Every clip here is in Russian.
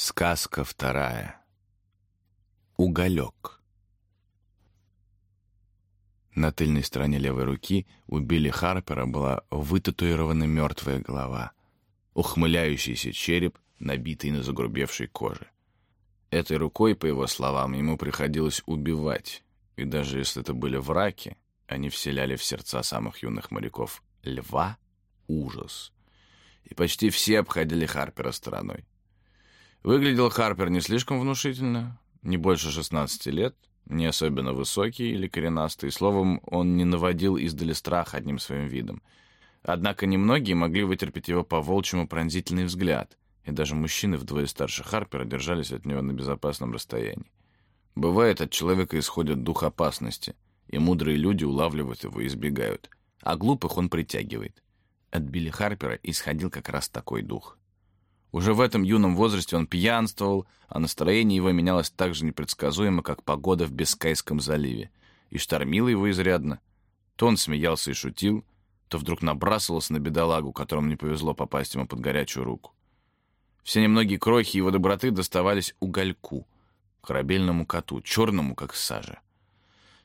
Сказка вторая. Уголек. На тыльной стороне левой руки у Билли Харпера была вытатуирована мертвая голова, ухмыляющийся череп, набитый на загрубевшей коже. Этой рукой, по его словам, ему приходилось убивать, и даже если это были враки, они вселяли в сердца самых юных моряков льва ужас. И почти все обходили Харпера стороной. Выглядел Харпер не слишком внушительно, не больше 16 лет, не особенно высокий или коренастый. Словом, он не наводил издали страх одним своим видом. Однако немногие могли вытерпеть его по-волчьему пронзительный взгляд, и даже мужчины вдвое старше Харпера держались от него на безопасном расстоянии. Бывает, от человека исходит дух опасности, и мудрые люди улавливают его и избегают, а глупых он притягивает. От Билли Харпера исходил как раз такой дух. Уже в этом юном возрасте он пьянствовал, а настроение его менялось так же непредсказуемо, как погода в Бискайском заливе, и штормило его изрядно. То он смеялся и шутил, то вдруг набрасывался на бедолагу, которому не повезло попасть ему под горячую руку. Все немногие крохи его доброты доставались угольку, корабельному коту, черному, как сажа.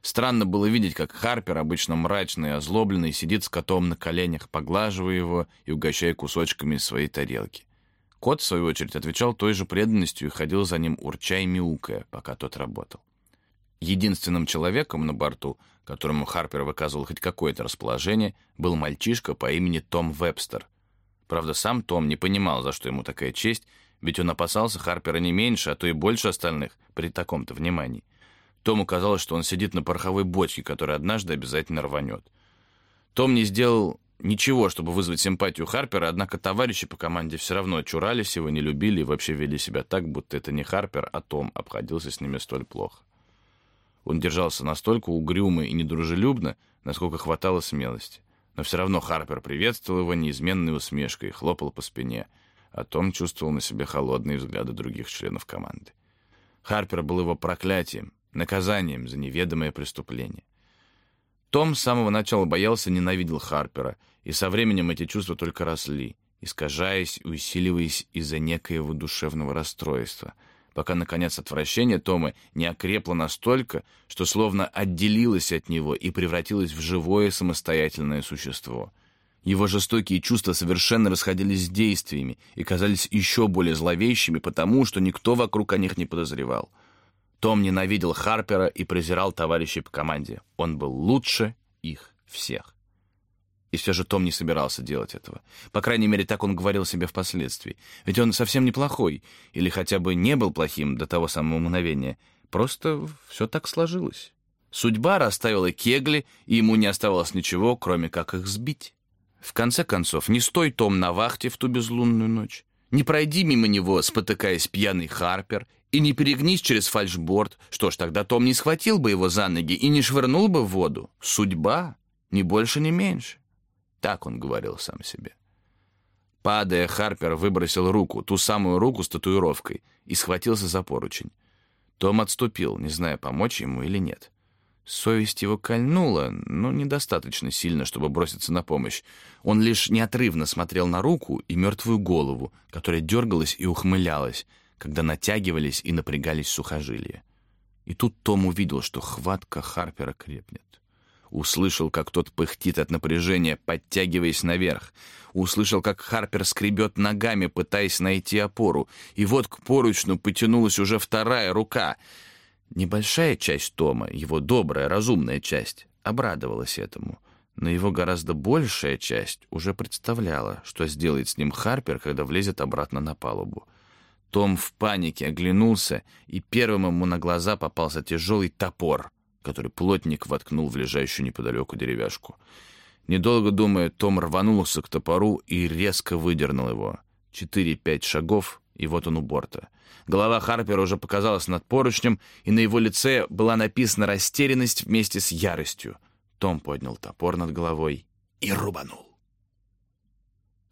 Странно было видеть, как Харпер, обычно мрачный и озлобленный, сидит с котом на коленях, поглаживая его и угощая кусочками из своей тарелки. Кот, в свою очередь, отвечал той же преданностью и ходил за ним, урча и мяукая, пока тот работал. Единственным человеком на борту, которому Харпер выказывал хоть какое-то расположение, был мальчишка по имени Том Вебстер. Правда, сам Том не понимал, за что ему такая честь, ведь он опасался Харпера не меньше, а то и больше остальных при таком-то внимании. Тому казалось, что он сидит на пороховой бочке, которая однажды обязательно рванет. Том не сделал ничего, чтобы вызвать симпатию Харпера, однако товарищи по команде все равно чурались его, не любили и вообще вели себя так, будто это не Харпер, а Том обходился с ними столь плохо. Он держался настолько угрюмо и недружелюбно, насколько хватало смелости. Но все равно Харпер приветствовал его неизменной усмешкой и хлопал по спине, а Том чувствовал на себе холодные взгляды других членов команды. Харпер был его проклятием, наказанием за неведомое преступление. Том с самого начала боялся, ненавидел Харпера, и со временем эти чувства только росли, искажаясь и усиливаясь из-за некоего душевного расстройства, пока, наконец, отвращение Тома не окрепло настолько, что словно отделилось от него и превратилось в живое самостоятельное существо. Его жестокие чувства совершенно расходились с действиями и казались еще более зловещими, потому что никто вокруг о них не подозревал — том ненавидел Харпера и презирал товарищей по команде. Он был лучше их всех. И все же Том не собирался делать этого. По крайней мере, так он говорил себе впоследствии. Ведь он совсем неплохой, или хотя бы не был плохим до того самого мгновения. Просто все так сложилось. Судьба расставила кегли, и ему не оставалось ничего, кроме как их сбить. В конце концов, не стой Том на вахте в ту безлунную ночь. Не пройди мимо него, спотыкаясь пьяный Харпер, и не перегнись через фальшборд. Что ж, тогда Том не схватил бы его за ноги и не швырнул бы в воду. Судьба, ни больше, ни меньше. Так он говорил сам себе. Падая, Харпер выбросил руку, ту самую руку с татуировкой, и схватился за поручень. Том отступил, не зная, помочь ему или нет. Совесть его кольнула, но недостаточно сильно, чтобы броситься на помощь. Он лишь неотрывно смотрел на руку и мертвую голову, которая дергалась и ухмылялась, когда натягивались и напрягались сухожилия. И тут Том увидел, что хватка Харпера крепнет. Услышал, как тот пыхтит от напряжения, подтягиваясь наверх. Услышал, как Харпер скребет ногами, пытаясь найти опору. И вот к поручну потянулась уже вторая рука. Небольшая часть Тома, его добрая, разумная часть, обрадовалась этому. Но его гораздо большая часть уже представляла, что сделает с ним Харпер, когда влезет обратно на палубу. Том в панике оглянулся, и первым ему на глаза попался тяжелый топор, который плотник воткнул в лежащую неподалеку деревяшку. Недолго думая, Том рванулся к топору и резко выдернул его. Четыре-пять шагов, и вот он у борта. Голова Харпера уже показалась над поручнем, и на его лице была написана растерянность вместе с яростью. Том поднял топор над головой и рубанул.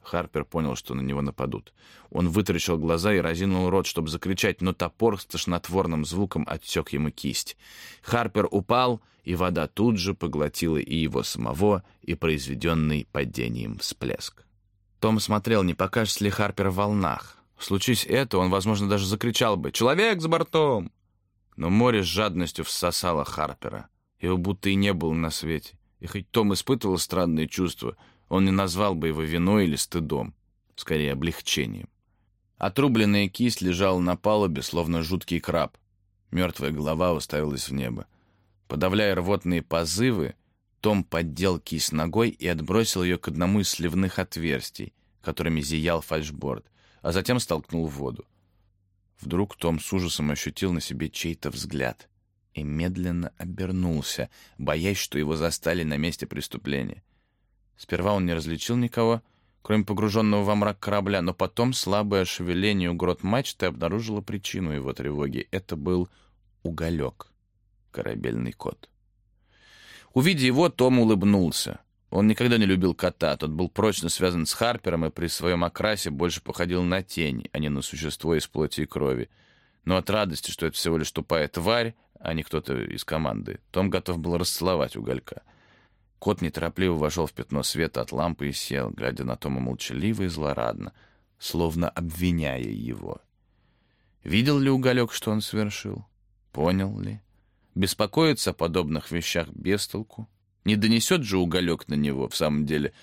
Харпер понял, что на него нападут. Он вытаращил глаза и разинул рот, чтобы закричать, но топор с тошнотворным звуком отсек ему кисть. Харпер упал, и вода тут же поглотила и его самого, и произведенный падением всплеск. Том смотрел, не покажется ли Харпер в волнах. Случись это, он, возможно, даже закричал бы «Человек за бортом!». Но море с жадностью всосало Харпера. Его будто и не было на свете. И хоть Том испытывал странные чувства, он не назвал бы его виной или стыдом, скорее облегчением. Отрубленная кисть лежала на палубе, словно жуткий краб. Мертвая голова уставилась в небо. Подавляя рвотные позывы, том поддел кисть ногой и отбросил ее к одному из сливных отверстий, которыми зиял фальшборд, а затем столкнул в воду. Вдруг Том с ужасом ощутил на себе чей-то взгляд и медленно обернулся, боясь, что его застали на месте преступления. Сперва он не различил никого, кроме погруженного во мрак корабля, но потом слабое шевеление у грот мачты обнаружило причину его тревоги. Это был уголек, корабельный кот. Увидя его, Том улыбнулся. Он никогда не любил кота, тот был прочно связан с Харпером и при своем окрасе больше походил на тень, а не на существо из плоти и крови. Но от радости, что это всего лишь тупая тварь, а не кто-то из команды, Том готов был расцеловать уголька. Кот неторопливо вошел в пятно света от лампы и сел, глядя на Тома молчаливо и злорадно, словно обвиняя его. Видел ли уголек, что он совершил? Понял ли? Беспокоиться о подобных вещах без толку. Не донесет же уголек на него в самом деле.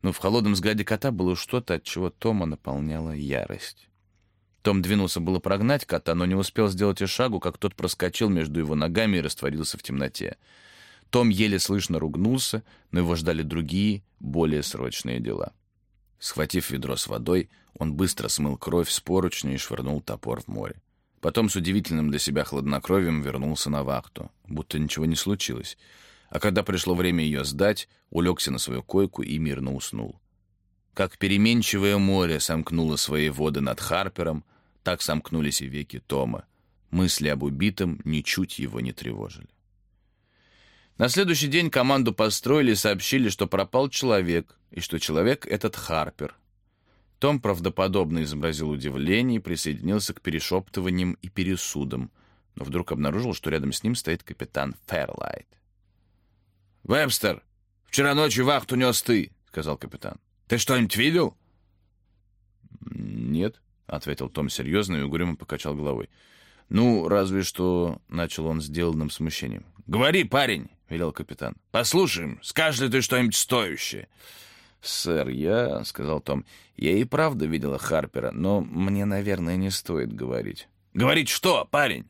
Но в холодном взгляде кота было что-то, от чего Тома наполняла ярость. Том двинулся было прогнать кота, но не успел сделать и шагу, как тот проскочил между его ногами и растворился в темноте. Том еле слышно ругнулся, но его ждали другие, более срочные дела. Схватив ведро с водой, он быстро смыл кровь с поручня и швырнул топор в море. Потом с удивительным для себя хладнокровием вернулся на вахту, будто ничего не случилось. А когда пришло время ее сдать, улегся на свою койку и мирно уснул. Как переменчивое море сомкнуло свои воды над Харпером, так сомкнулись и веки Тома. Мысли об убитом ничуть его не тревожили. На следующий день команду построили и сообщили, что пропал человек, и что человек этот Харпер. Том правдоподобно изобразил удивление и присоединился к перешептываниям и пересудам, но вдруг обнаружил, что рядом с ним стоит капитан Ферлайт. «Вебстер, вчера ночью вахту нес ты», — сказал капитан. «Ты что-нибудь видел?» «Нет», — ответил Том серьезно и угрюмо покачал головой. «Ну, разве что...» — начал он сделанным смущением. «Говори, парень!» — велел капитан. «Послушаем, скажешь ли ты что-нибудь стоящее?» «Сэр, я...» — сказал Том. «Я и правда видела Харпера, но мне, наверное, не стоит говорить». «Говорить что, парень?»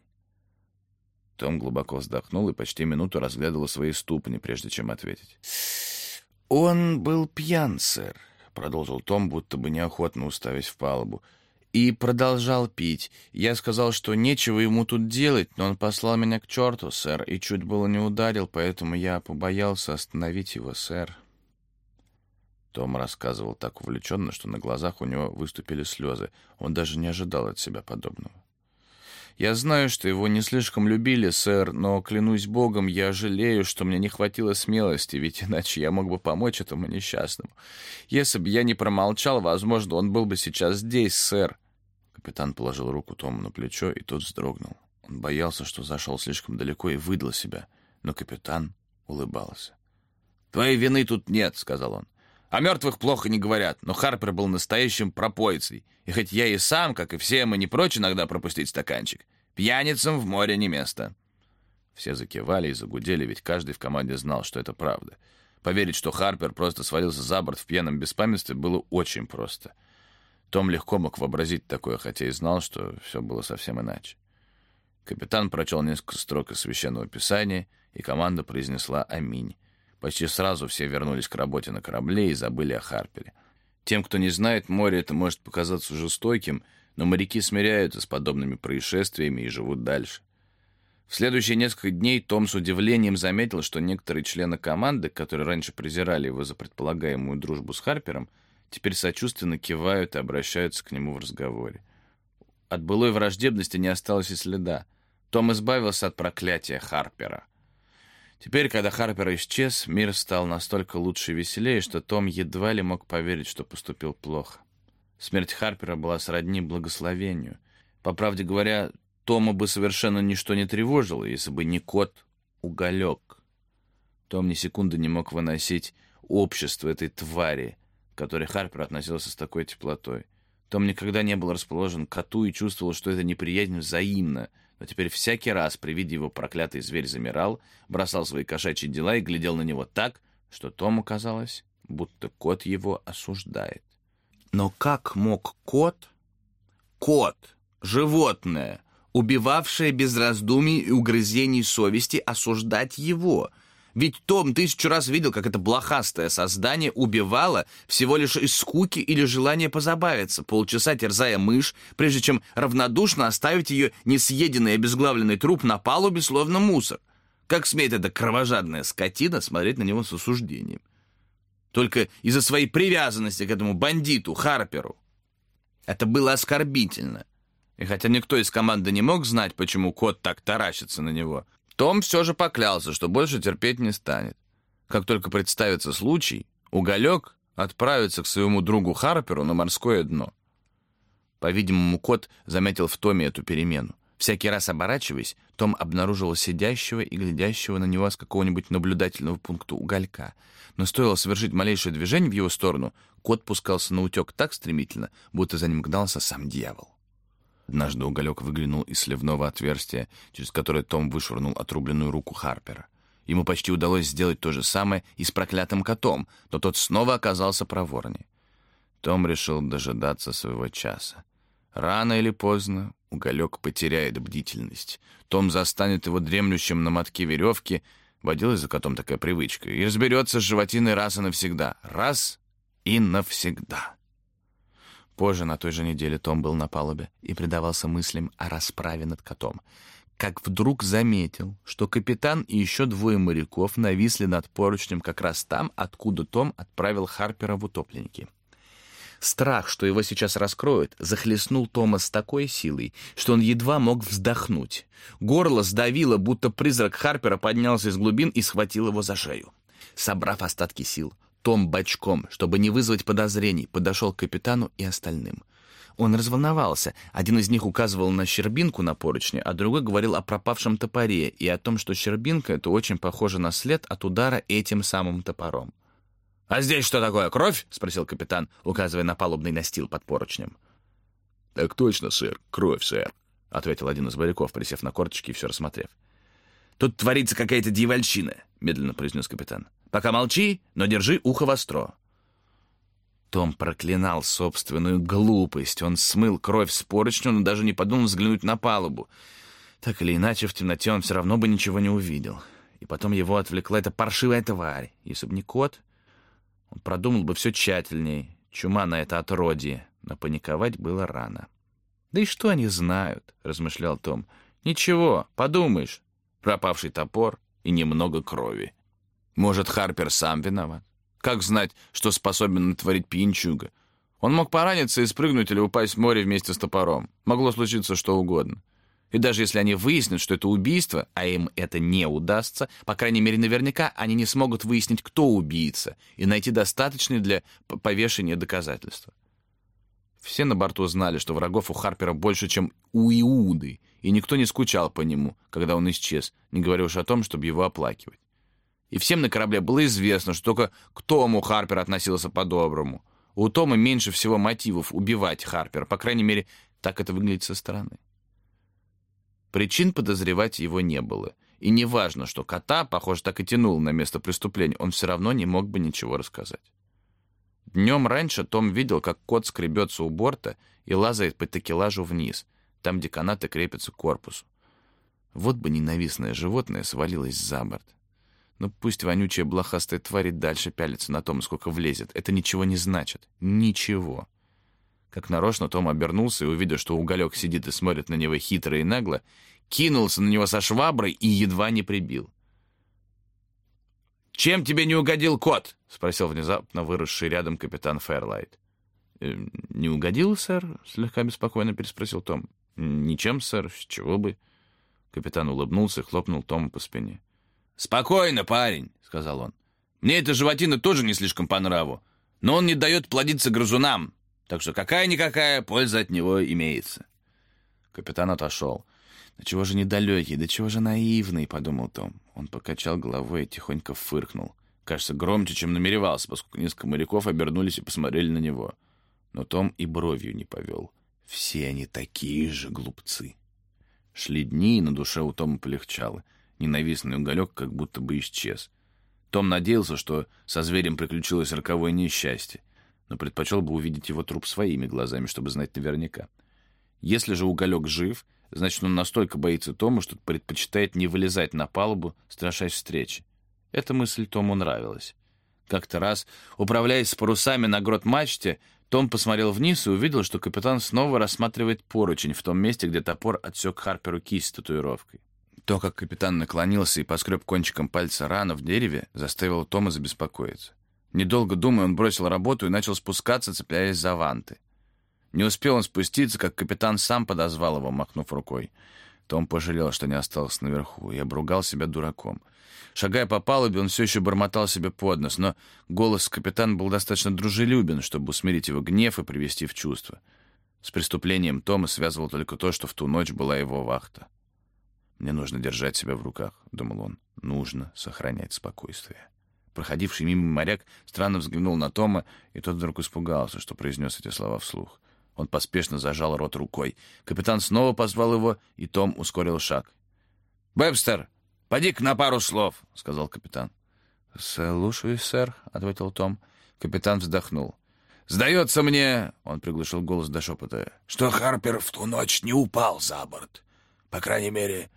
Том глубоко вздохнул и почти минуту разглядывал свои ступни, прежде чем ответить. «Он был пьян, сэр», — продолжил Том, будто бы неохотно уставясь в палубу. «И продолжал пить. Я сказал, что нечего ему тут делать, но он послал меня к черту, сэр, и чуть было не ударил, поэтому я побоялся остановить его, сэр». Том рассказывал так увлеченно, что на глазах у него выступили слезы. Он даже не ожидал от себя подобного. «Я знаю, что его не слишком любили, сэр, но, клянусь богом, я жалею, что мне не хватило смелости, ведь иначе я мог бы помочь этому несчастному. Если бы я не промолчал, возможно, он был бы сейчас здесь, сэр». Капитан положил руку Тому на плечо, и тот вздрогнул. Он боялся, что зашел слишком далеко и выдал себя, но капитан улыбался. «Твоей вины тут нет», — сказал он. О мертвых плохо не говорят, но Харпер был настоящим пропойцей. И хоть я и сам, как и все, мы не прочь иногда пропустить стаканчик, пьяницам в море не место». Все закивали и загудели, ведь каждый в команде знал, что это правда. Поверить, что Харпер просто свалился за борт в пьяном беспамятстве, было очень просто. Том легко мог вообразить такое, хотя и знал, что все было совсем иначе. Капитан прочел несколько строк из Священного Писания, и команда произнесла «Аминь». Почти сразу все вернулись к работе на корабле и забыли о Харпере. Тем, кто не знает, море это может показаться жестоким, но моряки смиряются с подобными происшествиями и живут дальше. В следующие несколько дней Том с удивлением заметил, что некоторые члены команды, которые раньше презирали его за предполагаемую дружбу с Харпером, теперь сочувственно кивают и обращаются к нему в разговоре. От былой враждебности не осталось и следа. Том избавился от проклятия Харпера. Теперь, когда Харпер исчез, мир стал настолько лучше и веселее, что Том едва ли мог поверить, что поступил плохо. Смерть Харпера была сродни благословению. По правде говоря, Тома бы совершенно ничто не тревожило, если бы не кот Уголек. Том ни секунды не мог выносить общество этой твари, которой Харпер относился с такой теплотой. Том никогда не был расположен к коту и чувствовал, что это неприязнь взаимна, но теперь всякий раз при виде его проклятый зверь замирал, бросал свои кошачьи дела и глядел на него так, что Тому казалось, будто кот его осуждает. Но как мог кот, кот, животное, убивавшее без раздумий и угрызений совести, осуждать его — ведь Том тысячу раз видел, как это блохастое создание убивало всего лишь из скуки или желания позабавиться, полчаса терзая мышь, прежде чем равнодушно оставить ее несъеденный обезглавленный труп на палубе, словно мусор. Как смеет эта кровожадная скотина смотреть на него с осуждением? Только из-за своей привязанности к этому бандиту, Харперу. Это было оскорбительно. И хотя никто из команды не мог знать, почему кот так таращится на него, том все же поклялся, что больше терпеть не станет. Как только представится случай, Уголек отправится к своему другу Харперу на морское дно. По-видимому, кот заметил в Томе эту перемену. Всякий раз оборачиваясь, Том обнаружил сидящего и глядящего на него с какого-нибудь наблюдательного пункта уголька. Но стоило совершить малейшее движение в его сторону, кот пускался на утек так стремительно, будто за ним гнался сам дьявол. Однажды уголек выглянул из сливного отверстия, через которое Том вышвырнул отрубленную руку Харпера. Ему почти удалось сделать то же самое и с проклятым котом, но тот снова оказался проворнее. Том решил дожидаться своего часа. Рано или поздно уголек потеряет бдительность. Том застанет его дремлющим на мотке веревки, водилась за котом такая привычка, и разберется с животиной раз и навсегда. Раз и навсегда. Позже, на той же неделе, Том был на палубе и предавался мыслям о расправе над котом. Как вдруг заметил, что капитан и еще двое моряков нависли над поручнем как раз там, откуда Том отправил Харпера в утопленники. Страх, что его сейчас раскроют, захлестнул Тома с такой силой, что он едва мог вздохнуть. Горло сдавило, будто призрак Харпера поднялся из глубин и схватил его за шею. Собрав остатки сил, том бочком, чтобы не вызвать подозрений, подошел к капитану и остальным. Он разволновался. Один из них указывал на щербинку на поручне, а другой говорил о пропавшем топоре и о том, что щербинка — это очень похоже на след от удара этим самым топором. «А здесь что такое, кровь?» — спросил капитан, указывая на палубный настил под поручнем. «Так точно, сэр, кровь, сэр», — ответил один из моряков, присев на корточки и все рассмотрев. «Тут творится какая-то дьявольщина», — медленно произнес капитан. Пока молчи, но держи ухо востро». Том проклинал собственную глупость. Он смыл кровь с поручню, но даже не подумал взглянуть на палубу. Так или иначе, в темноте он все равно бы ничего не увидел. И потом его отвлекла эта паршивая тварь. Если бы не кот, он продумал бы все тщательнее. Чума на это отродье. Но паниковать было рано. «Да и что они знают?» — размышлял Том. «Ничего, подумаешь. Пропавший топор и немного крови». Может, Харпер сам виноват? Как знать, что способен натворить пьянчуга? Он мог пораниться и спрыгнуть или упасть в море вместе с топором. Могло случиться что угодно. И даже если они выяснят, что это убийство, а им это не удастся, по крайней мере, наверняка они не смогут выяснить, кто убийца, и найти достаточные для повешения доказательства. Все на борту знали, что врагов у Харпера больше, чем у Иуды, и никто не скучал по нему, когда он исчез, не говоря уж о том, чтобы его оплакивать. И всем на корабле было известно, что только к Тому Харпер относился по-доброму. У Тома меньше всего мотивов убивать Харпера, по крайней мере, так это выглядит со стороны. Причин подозревать его не было. И не важно, что кота, похоже, так и тянул на место преступления, он все равно не мог бы ничего рассказать. Днем раньше Том видел, как кот скребется у борта и лазает по такелажу вниз, там, где канаты крепятся к корпусу. Вот бы ненавистное животное свалилось за борт. Ну пусть вонючая блохастая тварь дальше пялится на том, сколько влезет. Это ничего не значит. Ничего. Как нарочно Том обернулся и, увидев, что уголек сидит и смотрит на него хитро и нагло, кинулся на него со шваброй и едва не прибил. «Чем тебе не угодил кот?» — спросил внезапно выросший рядом капитан Фэрлайт. «Э, «Не угодил, сэр?» — слегка беспокойно переспросил Том. «Ничем, сэр, с чего бы?» Капитан улыбнулся и хлопнул Тома по спине. «Спокойно, парень», — сказал он. «Мне эта животина тоже не слишком по нраву, но он не дает плодиться грызунам, так что какая-никакая польза от него имеется». Капитан отошел. «Да чего же недалекий, да чего же наивный», — подумал Том. Он покачал головой и тихонько фыркнул. Кажется, громче, чем намеревался, поскольку несколько моряков обернулись и посмотрели на него. Но Том и бровью не повел. Все они такие же глупцы. Шли дни, и на душе у Тома полегчало. Ненавистный уголек как будто бы исчез. Том надеялся, что со зверем приключилось роковое несчастье, но предпочел бы увидеть его труп своими глазами, чтобы знать наверняка. Если же уголек жив, значит, он настолько боится Тома, что предпочитает не вылезать на палубу, страшась встречи. Эта мысль Тому нравилась. Как-то раз, управляясь с парусами на грот-мачте, том посмотрел вниз и увидел, что капитан снова рассматривает поручень в том месте, где топор отсек Харперу кисть с татуировкой. То, как капитан наклонился и поскреб кончиком пальца рану в дереве, заставило Тома забеспокоиться. Недолго думая, он бросил работу и начал спускаться, цепляясь за ванты. Не успел он спуститься, как капитан сам подозвал его, махнув рукой. Том пожалел, что не остался наверху, и обругал себя дураком. Шагая по палубе, он все еще бормотал себе под нос, но голос капитана был достаточно дружелюбен, чтобы усмирить его гнев и привести в чувство. С преступлением Тома связывало только то, что в ту ночь была его вахта. «Мне нужно держать себя в руках», — думал он. «Нужно сохранять спокойствие». Проходивший мимо моряк странно взглянул на Тома, и тот вдруг испугался, что произнес эти слова вслух. Он поспешно зажал рот рукой. Капитан снова позвал его, и Том ускорил шаг. «Вебстер, поди-ка на пару слов», — сказал капитан. «Слушаюсь, сэр», — ответил Том. Капитан вздохнул. «Сдается мне...» — он приглушил голос до шепота. «Что Харпер в ту ночь не упал за борт. По крайней мере,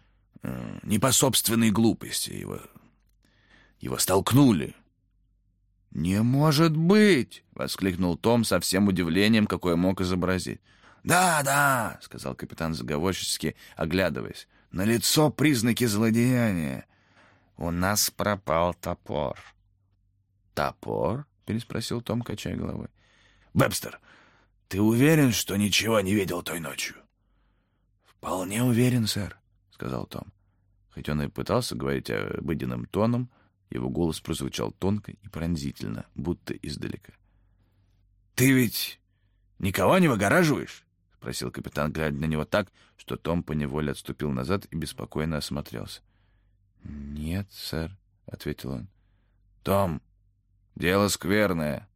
не по собственной глупости. Его, его столкнули». «Не может быть!» — воскликнул Том со всем удивлением, какое мог изобразить. «Да, да», — сказал капитан заговорчески, оглядываясь. «На лицо признаки злодеяния. У нас пропал топор». «Топор?» — переспросил Том, качая головой. «Вебстер, ты уверен, что ничего не видел той ночью?» «Вполне уверен, сэр», — сказал Том. Хоть он и пытался говорить обыденным тоном, его голос прозвучал тонко и пронзительно, будто издалека. «Ты ведь никого не выгораживаешь?» — спросил капитан, глядя на него так, что Том поневоле отступил назад и беспокойно осмотрелся. «Нет, сэр», — ответил он. «Том, дело скверное.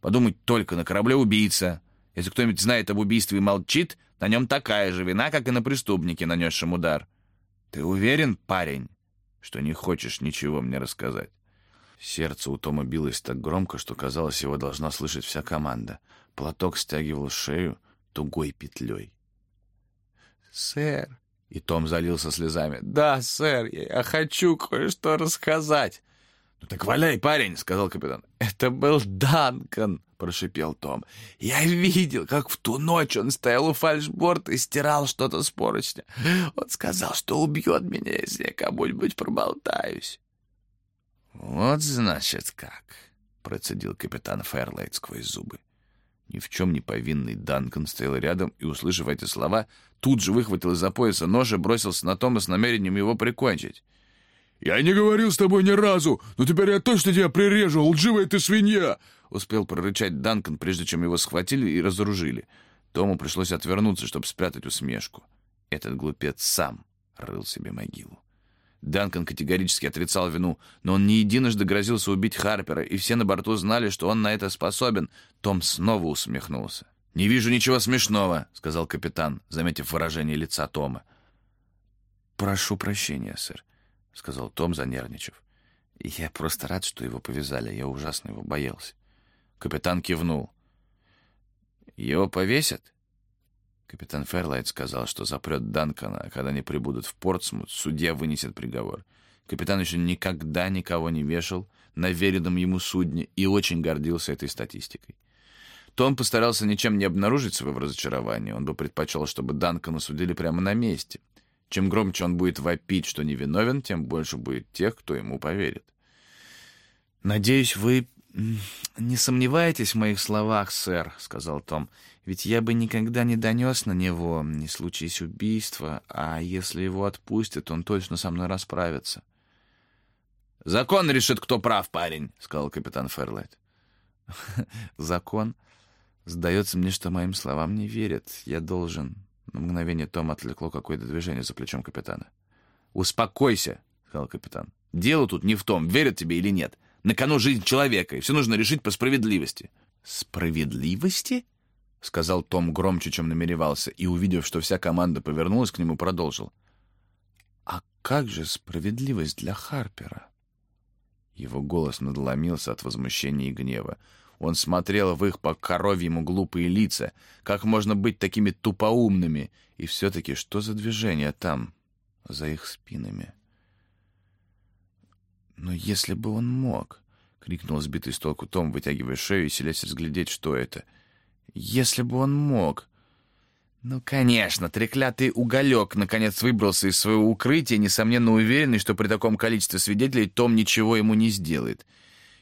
Подумать только, на корабле убийца. Если кто-нибудь знает об убийстве и молчит, на нем такая же вина, как и на преступнике, нанесшем удар. Ты уверен, парень, что не хочешь ничего мне рассказать?» Сердце у Тома билось так громко, что, казалось, его должна слышать вся команда. Платок стягивал шею тугой петлей. «Сэр!» И Том залился слезами. «Да, сэр, я хочу кое-что рассказать!» «Ну так валяй, парень!» — сказал капитан. «Это был Данкан!» — прошипел Том. «Я видел, как в ту ночь он стоял у фальшборта и стирал что-то с поручня. Он сказал, что убьет меня, если я кому-нибудь проболтаюсь». «Вот, значит, как!» — процедил капитан Фэрлайт сквозь зубы. Ни в чем не повинный Данкан стоял рядом и, услышав эти слова, тут же выхватил из-за пояса нож и бросился на Тома с намерением его прикончить. «Я не говорил с тобой ни разу, но теперь я точно тебя прирежу, лживая ты свинья!» Успел прорычать Данкан, прежде чем его схватили и разоружили. Тому пришлось отвернуться, чтобы спрятать усмешку. Этот глупец сам рыл себе могилу. Данкан категорически отрицал вину, но он не единожды грозился убить Харпера, и все на борту знали, что он на это способен. Том снова усмехнулся. «Не вижу ничего смешного», — сказал капитан, заметив выражение лица Тома. «Прошу прощения, сэр», — сказал Том, занервничав. «Я просто рад, что его повязали. Я ужасно его боялся». Капитан кивнул. «Его повесят?» Капитан Ферлайт сказал, что запрет Данкона, а когда они прибудут в Портсмут, судья вынесет приговор. Капитан еще никогда никого не вешал на веренном ему судне и очень гордился этой статистикой. Том постарался ничем не обнаружить своего разочарования. Он бы предпочел, чтобы Данкона судили прямо на месте. Чем громче он будет вопить, что невиновен, тем больше будет тех, кто ему поверит. «Надеюсь, вы не сомневаетесь в моих словах, сэр», — сказал Том. Ведь я бы никогда не донес на него, не случись убийства, а если его отпустят, он точно со мной расправится. «Закон решит, кто прав, парень», — сказал капитан Ферлайт. «Закон? Сдается мне, что моим словам не верят. Я должен...» На мгновение Том отвлекло какое-то движение за плечом капитана. «Успокойся», — сказал капитан. «Дело тут не в том, верят тебе или нет. На кону жизнь человека, и все нужно решить по справедливости». «Справедливости?» — сказал Том громче, чем намеревался, и, увидев, что вся команда повернулась к нему, продолжил. «А как же справедливость для Харпера?» Его голос надломился от возмущения и гнева. Он смотрел в их по коровьему глупые лица. Как можно быть такими тупоумными? И все-таки что за движение там, за их спинами? «Но если бы он мог...» — крикнул сбитый с толку Том, вытягивая шею и селясь разглядеть, что это. «Если бы он мог...» Ну, конечно, треклятый уголек наконец выбрался из своего укрытия, несомненно уверенный, что при таком количестве свидетелей Том ничего ему не сделает.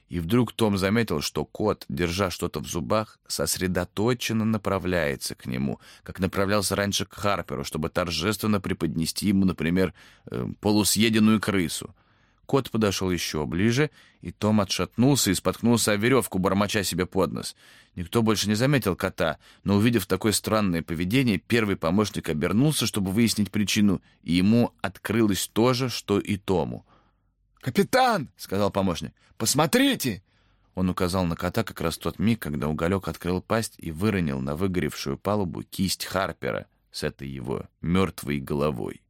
И вдруг Том заметил, что кот, держа что-то в зубах, сосредоточенно направляется к нему, как направлялся раньше к Харперу, чтобы торжественно преподнести ему, например, э, полусъеденную крысу. Кот подошел еще ближе, и Том отшатнулся и споткнулся о веревку, бормоча себе под нос. Никто больше не заметил кота, но, увидев такое странное поведение, первый помощник обернулся, чтобы выяснить причину, и ему открылось то же, что и Тому. «Капитан!» — сказал помощник. «Посмотрите!» Он указал на кота как раз тот миг, когда уголек открыл пасть и выронил на выгоревшую палубу кисть Харпера с этой его мертвой головой.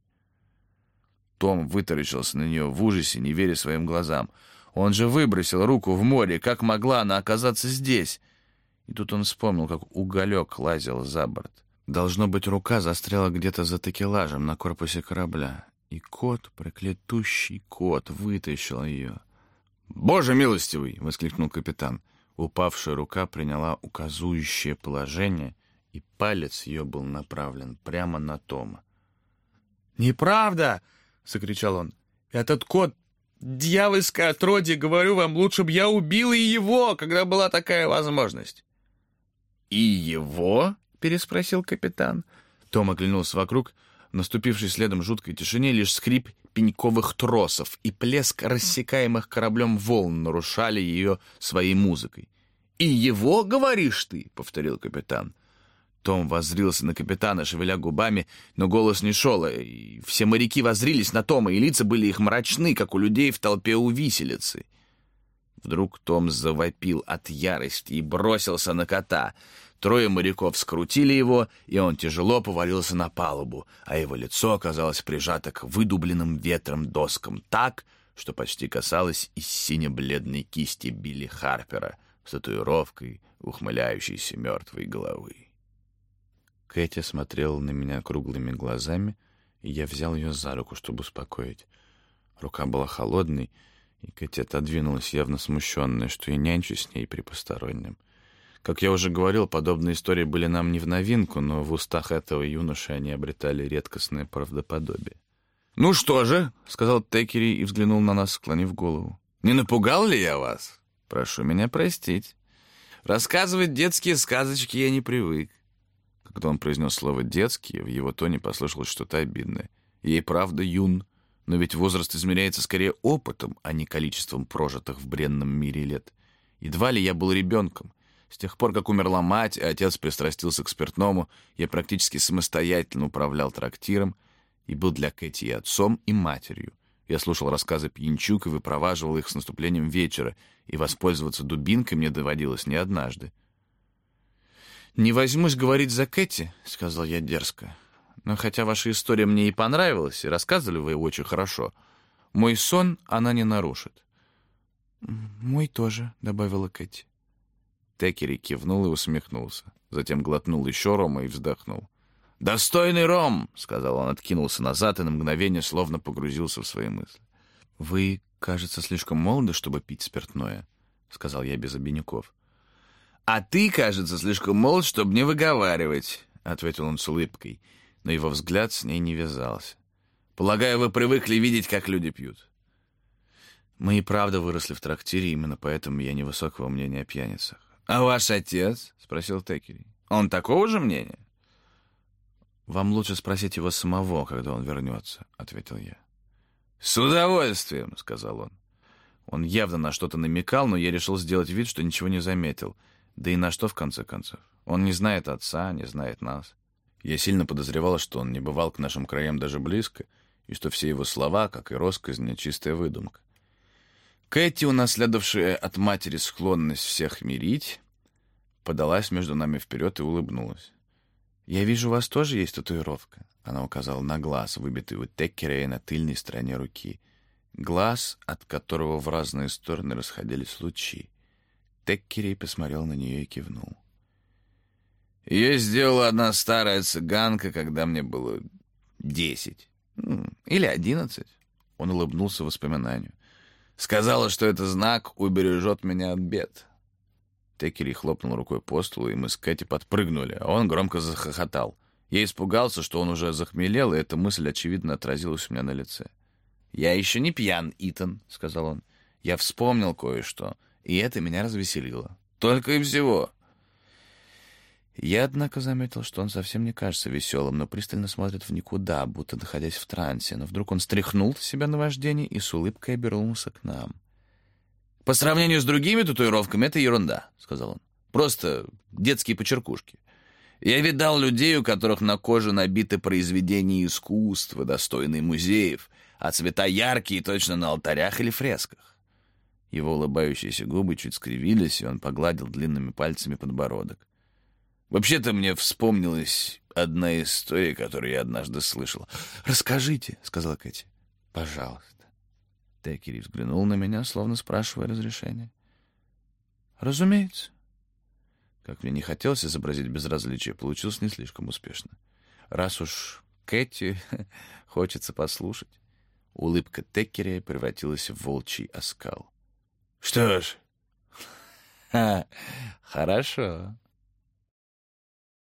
Том вытаращился на нее в ужасе, не веря своим глазам. Он же выбросил руку в море, как могла она оказаться здесь? И тут он вспомнил, как уголек лазил за борт. Должно быть, рука застряла где-то за такелажем на корпусе корабля. И кот, проклятущий кот, вытащил ее. «Боже милостивый!» — воскликнул капитан. Упавшая рука приняла указующее положение, и палец ее был направлен прямо на Тома. «Неправда!» — закричал он. «Этот кот — дьявольское отродье, говорю вам, лучше бы я убил и его, когда была такая возможность». «И его?» — переспросил капитан. Том оглянулся вокруг, наступивший следом жуткой тишине лишь скрип пеньковых тросов и плеск рассекаемых кораблем волн нарушали ее своей музыкой. «И его, говоришь ты?» — повторил капитан. Том воззрился на капитана, шевеля губами, но голос не шел, и все моряки воззрились на Тома, и лица были их мрачны, как у людей в толпе у виселицы. Вдруг Том завопил от ярости и бросился на кота. Трое моряков скрутили его, и он тяжело повалился на палубу, а его лицо оказалось прижато к выдубленным ветром доскам так, что почти касалось и сине-бледной кисти Билли Харпера с татуировкой ухмыляющейся мертвой головы. Кэти смотрела на меня круглыми глазами, и я взял ее за руку, чтобы успокоить. Рука была холодной, и Кэти отодвинулась, явно смущенная, что я нянчусь с ней при постороннем. Как я уже говорил, подобные истории были нам не в новинку, но в устах этого юноши они обретали редкостное правдоподобие. «Ну что же», — сказал Текери и взглянул на нас, склонив голову. «Не напугал ли я вас? Прошу меня простить. Рассказывать детские сказочки я не привык. Когда он произнес слово «детский», в его тоне послышалось что-то обидное. Ей правда юн, но ведь возраст измеряется скорее опытом, а не количеством прожитых в бренном мире лет. Едва ли я был ребенком. С тех пор, как умерла мать, и отец пристрастился к спиртному, я практически самостоятельно управлял трактиром и был для Кэти и отцом, и матерью. Я слушал рассказы пьянчук и выпроваживал их с наступлением вечера, и воспользоваться дубинкой мне доводилось не однажды. «Не возьмусь говорить за Кэти», — сказал я дерзко. «Но хотя ваша история мне и понравилась, и рассказывали вы очень хорошо, мой сон она не нарушит». «Мой тоже», — добавила Кэти. Текери кивнул и усмехнулся. Затем глотнул еще рома и вздохнул. «Достойный ром!» — сказал он, откинулся назад и на мгновение словно погрузился в свои мысли. «Вы, кажется, слишком молоды, чтобы пить спиртное», — сказал я без обиняков. «А ты, кажется, слишком молод, чтобы не выговаривать», — ответил он с улыбкой, но его взгляд с ней не вязался. «Полагаю, вы привыкли видеть, как люди пьют». Мы и правда выросли в трактире, именно поэтому я невысокого мнения о пьяницах. «А ваш отец?» — спросил Текери. «Он такого же мнения?» «Вам лучше спросить его самого, когда он вернется», — ответил я. «С удовольствием», — сказал он. Он явно на что-то намекал, но я решил сделать вид, что ничего не заметил — да и на что, в конце концов? Он не знает отца, не знает нас. Я сильно подозревал, что он не бывал к нашим краям даже близко, и что все его слова, как и россказни, чистая выдумка. Кэти, унаследовавшая от матери склонность всех мирить, подалась между нами вперед и улыбнулась. «Я вижу, у вас тоже есть татуировка». Она указала на глаз, выбитый у Теккерей на тыльной стороне руки. Глаз, от которого в разные стороны расходились лучи. Теккерей посмотрел на нее и кивнул. Ее сделала одна старая цыганка, когда мне было десять. Или одиннадцать. Он улыбнулся воспоминанию. Сказала, что это знак убережет меня от бед. Теккери хлопнул рукой по столу, и мы с Кэти подпрыгнули, а он громко захохотал. Я испугался, что он уже захмелел, и эта мысль, очевидно, отразилась у меня на лице. «Я еще не пьян, Итан», — сказал он. «Я вспомнил кое-что, и это меня развеселило. Только и всего». Я, однако, заметил, что он совсем не кажется веселым, но пристально смотрит в никуда, будто находясь в трансе. Но вдруг он стряхнул себя на вождение и с улыбкой обернулся к нам. «По сравнению с другими татуировками это ерунда», — сказал он. «Просто детские почеркушки. Я видал людей, у которых на коже набиты произведения искусства, достойные музеев, а цвета яркие точно на алтарях или фресках. Его улыбающиеся губы чуть скривились, и он погладил длинными пальцами подбородок. Вообще-то мне вспомнилась одна история, которую я однажды слышал. «Расскажите», — сказала Кэти. «Пожалуйста». Текери взглянул на меня, словно спрашивая разрешения. «Разумеется». Как мне не хотелось изобразить безразличие, получилось не слишком успешно. Раз уж Кэти хочется послушать. Улыбка Теккеря превратилась в волчий оскал. «Что ж...» «Хорошо»,